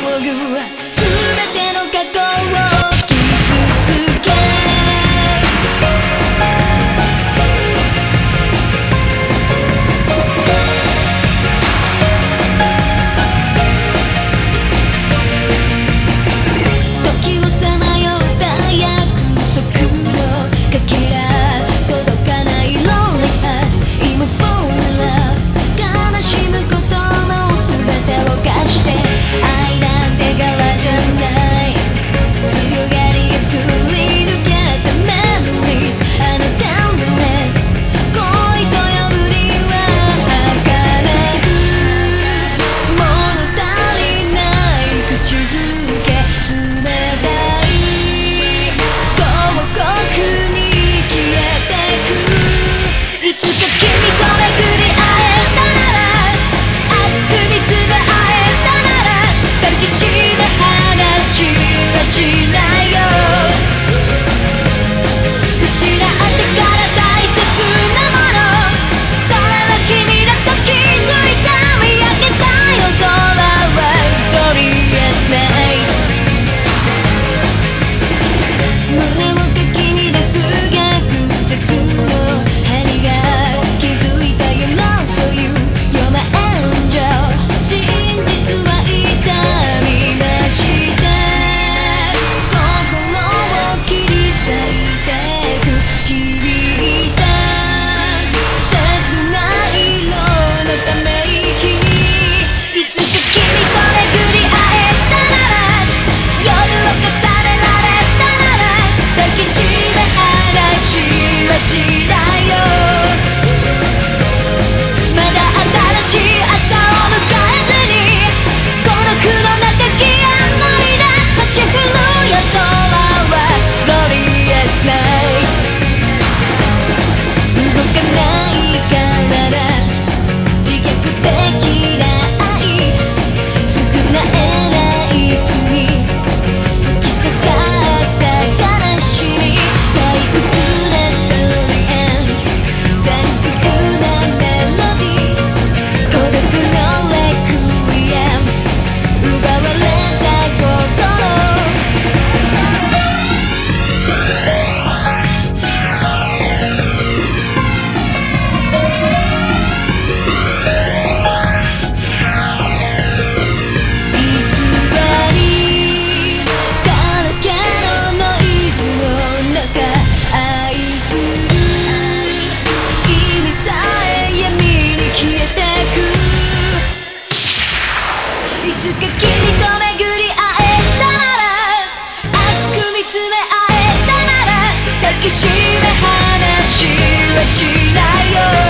すは全ての過去を傷つけしめ話はしないよ